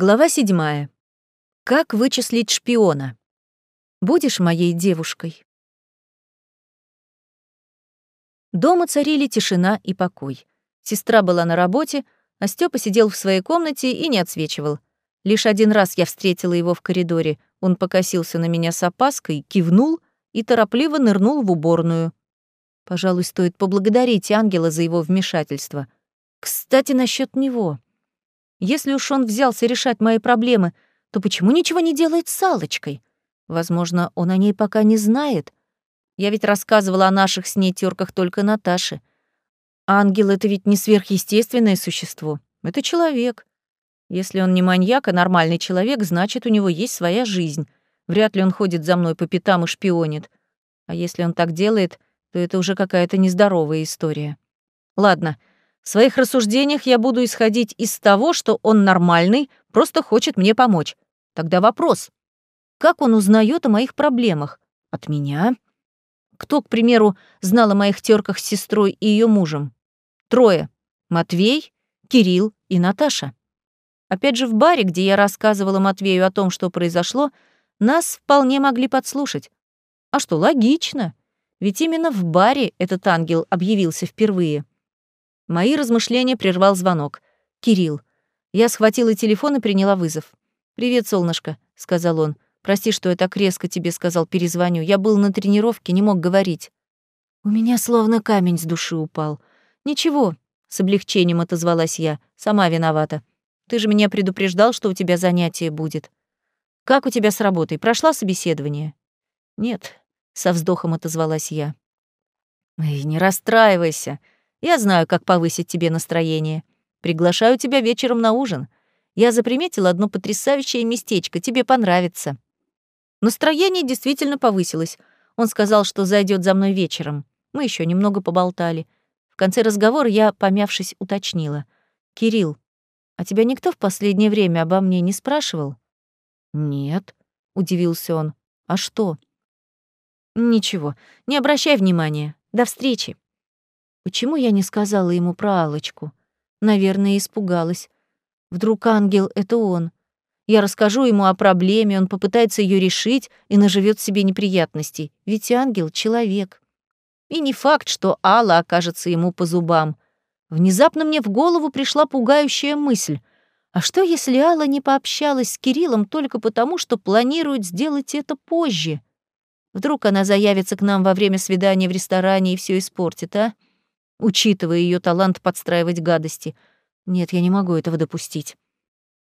Глава седьмая. Как вычислить шпиона? Будешь моей девушкой? Дома царили тишина и покой. Сестра была на работе, а Степа сидел в своей комнате и не отсвечивал. Лишь один раз я встретила его в коридоре. Он покосился на меня с опаской, кивнул и торопливо нырнул в уборную. Пожалуй, стоит поблагодарить ангела за его вмешательство. Кстати, насчет него. Если уж он взялся решать мои проблемы, то почему ничего не делает с Аллочкой? Возможно, он о ней пока не знает. Я ведь рассказывала о наших с ней тёрках только Наташе. Ангел — это ведь не сверхъестественное существо. Это человек. Если он не маньяк, а нормальный человек, значит, у него есть своя жизнь. Вряд ли он ходит за мной по пятам и шпионит. А если он так делает, то это уже какая-то нездоровая история. Ладно, в своих рассуждениях я буду исходить из того, что он нормальный, просто хочет мне помочь. Тогда вопрос. Как он узнает о моих проблемах? От меня? Кто, к примеру, знал о моих терках с сестрой и ее мужем? Трое. Матвей, Кирилл и Наташа. Опять же, в баре, где я рассказывала Матвею о том, что произошло, нас вполне могли подслушать. А что, логично. Ведь именно в баре этот ангел объявился впервые. Мои размышления прервал звонок. «Кирилл». Я схватила телефон и приняла вызов. «Привет, солнышко», — сказал он. «Прости, что я так резко тебе сказал, перезвоню. Я был на тренировке, не мог говорить». У меня словно камень с души упал. «Ничего», — с облегчением отозвалась я. «Сама виновата. Ты же меня предупреждал, что у тебя занятие будет. Как у тебя с работой? Прошла собеседование?» «Нет», — со вздохом отозвалась я. «Эй, не расстраивайся», я знаю, как повысить тебе настроение. Приглашаю тебя вечером на ужин. Я заприметила одно потрясающее местечко, тебе понравится». Настроение действительно повысилось. Он сказал, что зайдет за мной вечером. Мы еще немного поболтали. В конце разговора я, помявшись, уточнила. «Кирилл, а тебя никто в последнее время обо мне не спрашивал?» «Нет», — удивился он. «А что?» «Ничего, не обращай внимания. До встречи». Почему я не сказала ему про алочку Наверное, испугалась. Вдруг ангел — это он. Я расскажу ему о проблеме, он попытается ее решить и наживет себе неприятностей. Ведь ангел — человек. И не факт, что Алла окажется ему по зубам. Внезапно мне в голову пришла пугающая мысль. А что, если Алла не пообщалась с Кириллом только потому, что планирует сделать это позже? Вдруг она заявится к нам во время свидания в ресторане и все испортит, а? Учитывая ее талант подстраивать гадости. Нет, я не могу этого допустить.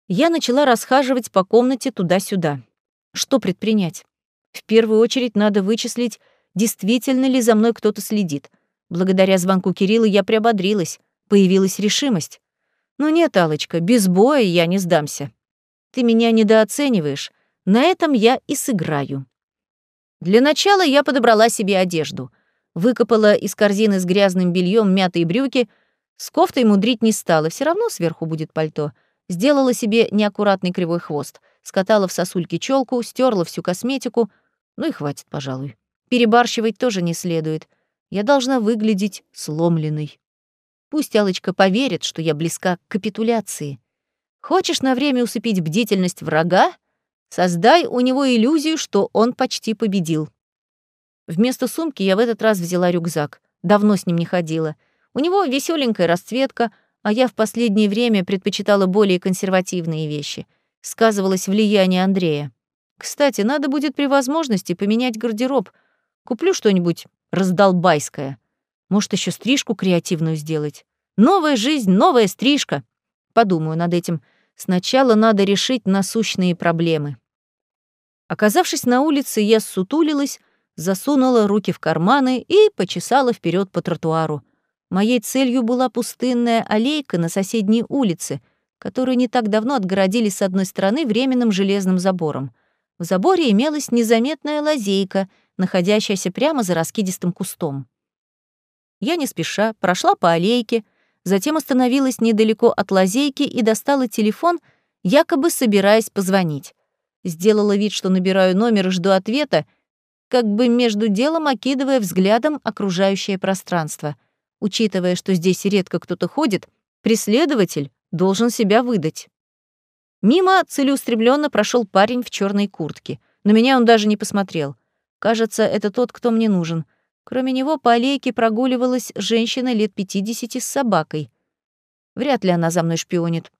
Я начала расхаживать по комнате туда-сюда. Что предпринять? В первую очередь надо вычислить, действительно ли за мной кто-то следит. Благодаря звонку Кирилла я приободрилась, появилась решимость. Но нет, алочка без боя я не сдамся. Ты меня недооцениваешь, на этом я и сыграю. Для начала я подобрала себе одежду — Выкопала из корзины с грязным бельем мятые брюки, с кофтой мудрить не стала, все равно сверху будет пальто. Сделала себе неаккуратный кривой хвост, скатала в сосульки челку, стерла всю косметику. Ну и хватит, пожалуй. Перебарщивать тоже не следует. Я должна выглядеть сломленной. Пусть Алочка поверит, что я близка к капитуляции. Хочешь на время усыпить бдительность врага? Создай у него иллюзию, что он почти победил. Вместо сумки я в этот раз взяла рюкзак. Давно с ним не ходила. У него веселенькая расцветка, а я в последнее время предпочитала более консервативные вещи. Сказывалось влияние Андрея. Кстати, надо будет при возможности поменять гардероб. Куплю что-нибудь раздолбайское. Может, еще стрижку креативную сделать. Новая жизнь, новая стрижка. Подумаю над этим. Сначала надо решить насущные проблемы. Оказавшись на улице, я сутулилась, засунула руки в карманы и почесала вперед по тротуару. Моей целью была пустынная аллейка на соседней улице, которую не так давно отгородили с одной стороны временным железным забором. В заборе имелась незаметная лазейка, находящаяся прямо за раскидистым кустом. Я не спеша прошла по аллейке, затем остановилась недалеко от лазейки и достала телефон, якобы собираясь позвонить. Сделала вид, что набираю номер и жду ответа, как бы между делом окидывая взглядом окружающее пространство. Учитывая, что здесь редко кто-то ходит, преследователь должен себя выдать. Мимо целеустремленно прошел парень в черной куртке. На меня он даже не посмотрел. Кажется, это тот, кто мне нужен. Кроме него по аллейке прогуливалась женщина лет 50 с собакой. Вряд ли она за мной шпионит.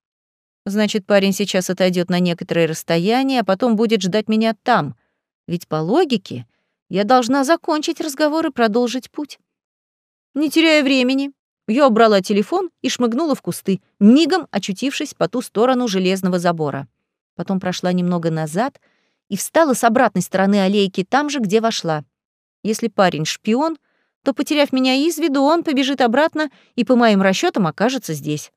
Значит, парень сейчас отойдет на некоторое расстояние, а потом будет ждать меня там. Ведь по логике я должна закончить разговор и продолжить путь. Не теряя времени, я убрала телефон и шмыгнула в кусты, мигом очутившись по ту сторону железного забора. Потом прошла немного назад и встала с обратной стороны аллейки там же, где вошла. Если парень шпион, то, потеряв меня из виду, он побежит обратно и, по моим расчетам, окажется здесь.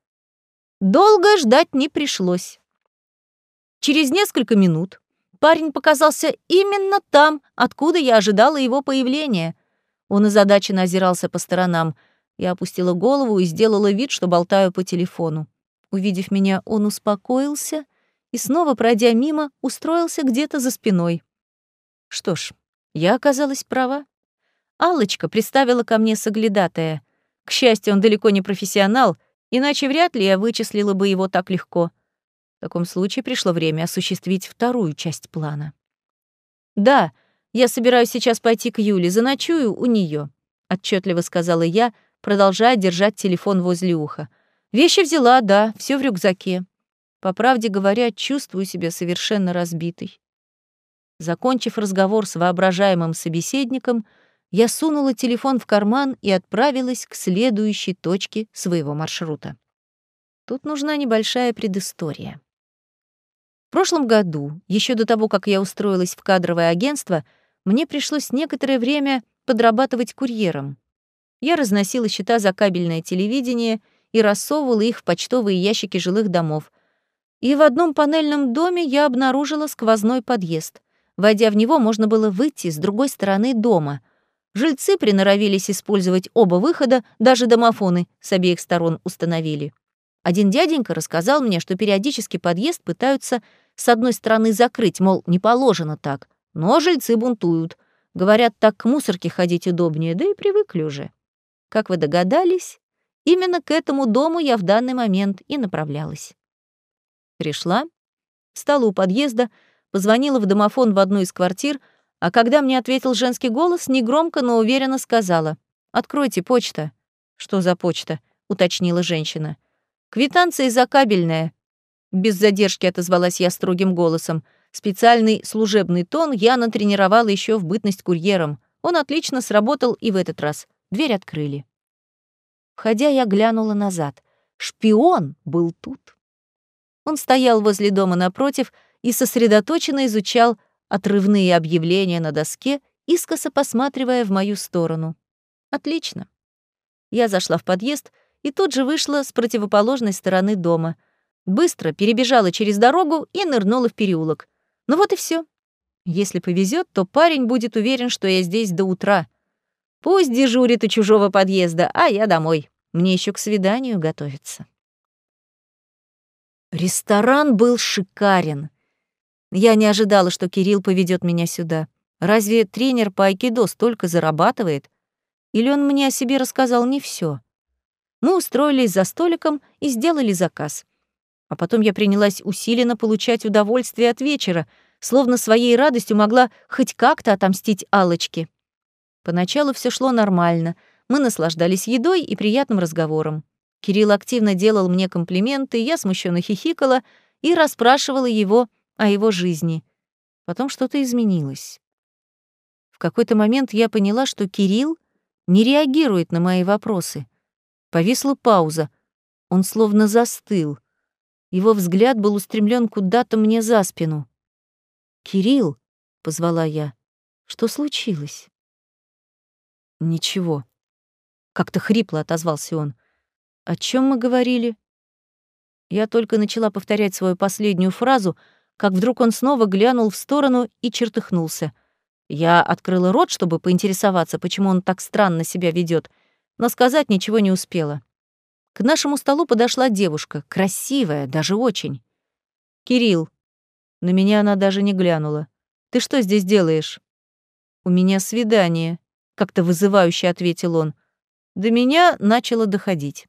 Долго ждать не пришлось. Через несколько минут парень показался именно там, откуда я ожидала его появления. Он озадаченно озирался по сторонам — я опустила голову и сделала вид, что болтаю по телефону. Увидев меня, он успокоился и, снова пройдя мимо, устроился где-то за спиной. Что ж, я оказалась права. Алочка приставила ко мне соглядатая. К счастью, он далеко не профессионал, иначе вряд ли я вычислила бы его так легко. В таком случае пришло время осуществить вторую часть плана. «Да, я собираюсь сейчас пойти к Юле, заночую у нее, отчетливо сказала я, продолжая держать телефон возле уха. Вещи взяла, да, все в рюкзаке. По правде говоря, чувствую себя совершенно разбитой. Закончив разговор с воображаемым собеседником, я сунула телефон в карман и отправилась к следующей точке своего маршрута. Тут нужна небольшая предыстория. В прошлом году, еще до того, как я устроилась в кадровое агентство, мне пришлось некоторое время подрабатывать курьером. Я разносила счета за кабельное телевидение и рассовывала их в почтовые ящики жилых домов. И в одном панельном доме я обнаружила сквозной подъезд. Войдя в него, можно было выйти с другой стороны дома. Жильцы приноровились использовать оба выхода, даже домофоны с обеих сторон установили. Один дяденька рассказал мне, что периодически подъезд пытаются с одной стороны закрыть, мол, не положено так. Но жильцы бунтуют. Говорят, так к мусорке ходить удобнее, да и привыкли уже. Как вы догадались, именно к этому дому я в данный момент и направлялась. Пришла, встала у подъезда, позвонила в домофон в одну из квартир, а когда мне ответил женский голос, негромко, но уверенно сказала «Откройте почта». «Что за почта?» — уточнила женщина. «Квитанция за кабельная». Без задержки отозвалась я строгим голосом. Специальный служебный тон я натренировала еще в бытность курьером. Он отлично сработал и в этот раз. Дверь открыли. Входя, я глянула назад. Шпион был тут. Он стоял возле дома напротив и сосредоточенно изучал отрывные объявления на доске, искоса посматривая в мою сторону. Отлично. Я зашла в подъезд и тут же вышла с противоположной стороны дома. Быстро перебежала через дорогу и нырнула в переулок. Ну вот и все. Если повезет, то парень будет уверен, что я здесь до утра — Пусть дежурит у чужого подъезда, а я домой. Мне еще к свиданию готовиться. Ресторан был шикарен. Я не ожидала, что Кирилл поведет меня сюда. Разве тренер по айкидо столько зарабатывает? Или он мне о себе рассказал не все? Мы устроились за столиком и сделали заказ. А потом я принялась усиленно получать удовольствие от вечера, словно своей радостью могла хоть как-то отомстить Алочке. Поначалу все шло нормально. Мы наслаждались едой и приятным разговором. Кирилл активно делал мне комплименты, я смущенно хихикала и расспрашивала его о его жизни. Потом что-то изменилось. В какой-то момент я поняла, что Кирилл не реагирует на мои вопросы. Повисла пауза. Он словно застыл. Его взгляд был устремлен куда-то мне за спину. «Кирилл», — позвала я, — «что случилось?» Ничего. Как-то хрипло отозвался он. О чем мы говорили? Я только начала повторять свою последнюю фразу, как вдруг он снова глянул в сторону и чертыхнулся. Я открыла рот, чтобы поинтересоваться, почему он так странно себя ведет, но сказать ничего не успела. К нашему столу подошла девушка, красивая, даже очень. «Кирилл». На меня она даже не глянула. «Ты что здесь делаешь?» «У меня свидание», как-то вызывающе ответил он. До меня начало доходить.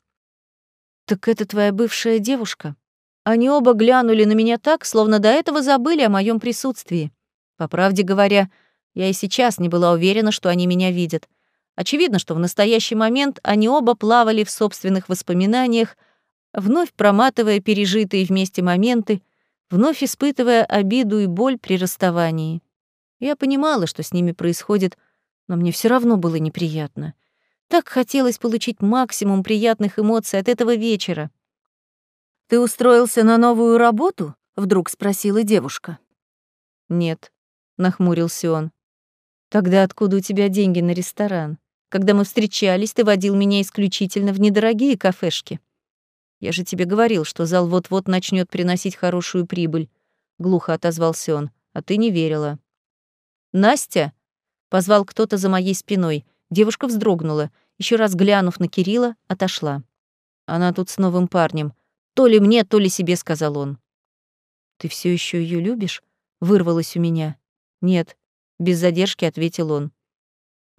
Так это твоя бывшая девушка? Они оба глянули на меня так, словно до этого забыли о моем присутствии. По правде говоря, я и сейчас не была уверена, что они меня видят. Очевидно, что в настоящий момент они оба плавали в собственных воспоминаниях, вновь проматывая пережитые вместе моменты, вновь испытывая обиду и боль при расставании. Я понимала, что с ними происходит, но мне все равно было неприятно. Так хотелось получить максимум приятных эмоций от этого вечера. «Ты устроился на новую работу?» — вдруг спросила девушка. «Нет», — нахмурился он. «Тогда откуда у тебя деньги на ресторан? Когда мы встречались, ты водил меня исключительно в недорогие кафешки. Я же тебе говорил, что зал вот-вот начнет приносить хорошую прибыль», — глухо отозвался он, — «а ты не верила». «Настя!» — позвал кто-то за моей спиной. Девушка вздрогнула, еще раз глянув на Кирилла, отошла. Она тут с новым парнем. То ли мне, то ли себе, сказал он. Ты все еще ее любишь? Вырвалось у меня. Нет, без задержки ответил он.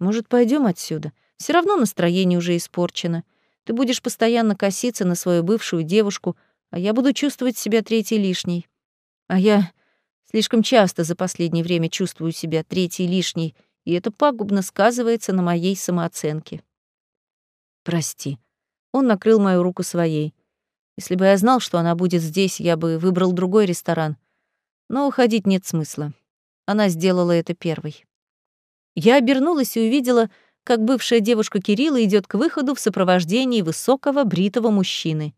Может, пойдем отсюда? Все равно настроение уже испорчено. Ты будешь постоянно коситься на свою бывшую девушку, а я буду чувствовать себя третьей лишней. А я Слишком часто за последнее время чувствую себя третьей лишней, и это пагубно сказывается на моей самооценке. Прости. Он накрыл мою руку своей. Если бы я знал, что она будет здесь, я бы выбрал другой ресторан. Но уходить нет смысла. Она сделала это первой. Я обернулась и увидела, как бывшая девушка Кирилла идет к выходу в сопровождении высокого бритого мужчины.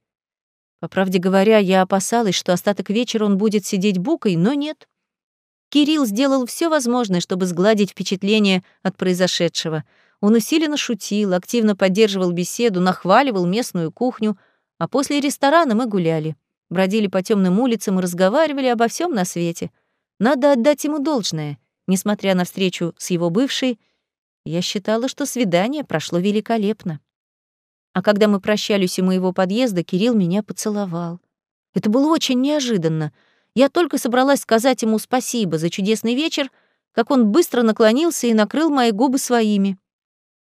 По правде говоря, я опасалась, что остаток вечера он будет сидеть букой, но нет. Кирилл сделал все возможное, чтобы сгладить впечатление от произошедшего. Он усиленно шутил, активно поддерживал беседу, нахваливал местную кухню, а после ресторана мы гуляли. Бродили по темным улицам и разговаривали обо всем на свете. Надо отдать ему должное. Несмотря на встречу с его бывшей, я считала, что свидание прошло великолепно. А когда мы прощались у моего подъезда, Кирилл меня поцеловал. Это было очень неожиданно. Я только собралась сказать ему спасибо за чудесный вечер, как он быстро наклонился и накрыл мои губы своими.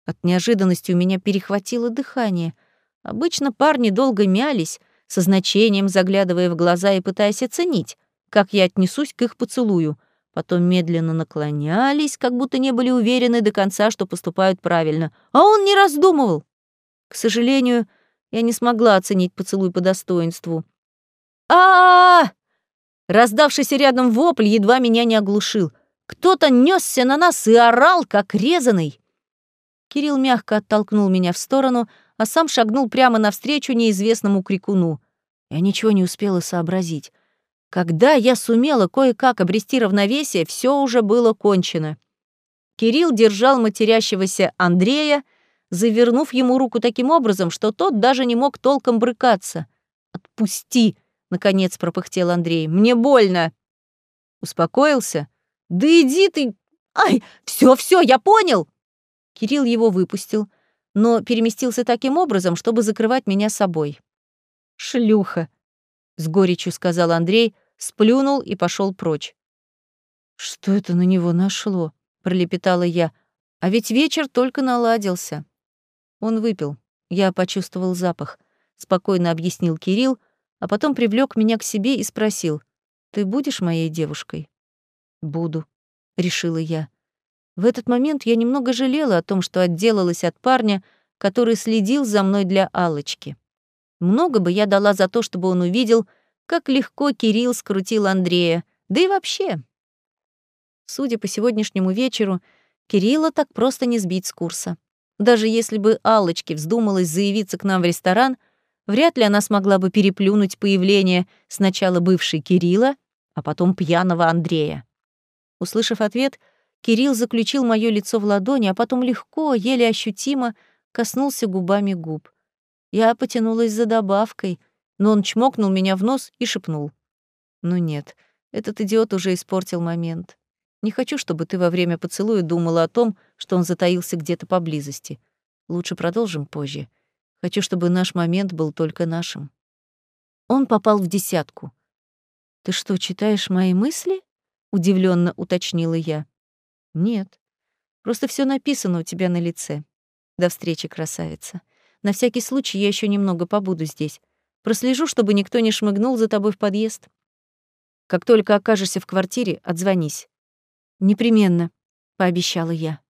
От неожиданности у меня перехватило дыхание. Обычно парни долго мялись, со значением заглядывая в глаза и пытаясь оценить, как я отнесусь к их поцелую. Потом медленно наклонялись, как будто не были уверены до конца, что поступают правильно. А он не раздумывал. К сожалению, я не смогла оценить поцелуй по достоинству. а, -а, -а Раздавшийся рядом вопль едва меня не оглушил. Кто-то несся на нас и орал, как резаный. Кирилл мягко оттолкнул меня в сторону, а сам шагнул прямо навстречу неизвестному крикуну. Я ничего не успела сообразить. Когда я сумела кое-как обрести равновесие, все уже было кончено. Кирилл держал матерящегося Андрея, завернув ему руку таким образом, что тот даже не мог толком брыкаться. «Отпусти!» — наконец пропыхтел Андрей. «Мне больно!» Успокоился? «Да иди ты! Ай, все, все, я понял!» Кирилл его выпустил, но переместился таким образом, чтобы закрывать меня собой. «Шлюха!» — с горечью сказал Андрей, сплюнул и пошел прочь. «Что это на него нашло?» — пролепетала я. «А ведь вечер только наладился». Он выпил. Я почувствовал запах. Спокойно объяснил Кирилл, а потом привлек меня к себе и спросил, «Ты будешь моей девушкой?» «Буду», — решила я. В этот момент я немного жалела о том, что отделалась от парня, который следил за мной для алочки Много бы я дала за то, чтобы он увидел, как легко Кирилл скрутил Андрея, да и вообще. Судя по сегодняшнему вечеру, Кирилла так просто не сбить с курса. Даже если бы Аллочке вздумалось заявиться к нам в ресторан, вряд ли она смогла бы переплюнуть появление сначала бывшей Кирилла, а потом пьяного Андрея. Услышав ответ, Кирилл заключил моё лицо в ладони, а потом легко, еле ощутимо коснулся губами губ. Я потянулась за добавкой, но он чмокнул меня в нос и шепнул. «Ну нет, этот идиот уже испортил момент. Не хочу, чтобы ты во время поцелуя думала о том, что он затаился где-то поблизости. Лучше продолжим позже. Хочу, чтобы наш момент был только нашим. Он попал в десятку. Ты что, читаешь мои мысли? удивленно уточнила я. Нет. Просто все написано у тебя на лице. До встречи, красавица. На всякий случай я еще немного побуду здесь. Прослежу, чтобы никто не шмыгнул за тобой в подъезд. Как только окажешься в квартире, отзвонись. Непременно, пообещала я.